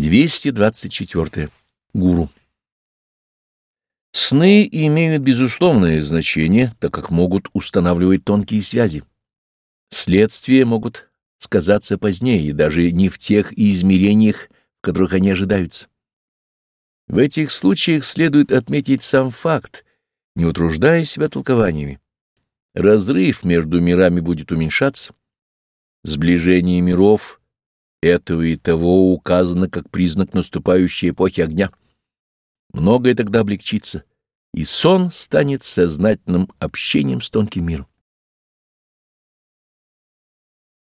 224. Гуру. Сны имеют безусловное значение, так как могут устанавливать тонкие связи. Следствия могут сказаться позднее, даже не в тех измерениях, в которых они ожидаются. В этих случаях следует отметить сам факт, не утруждая себя толкованиями. Разрыв между мирами будет уменьшаться, сближение миров этого и того указано как признак наступающей эпохи огня. Многое тогда облегчится, и сон станет сознательным общением с тонким миром.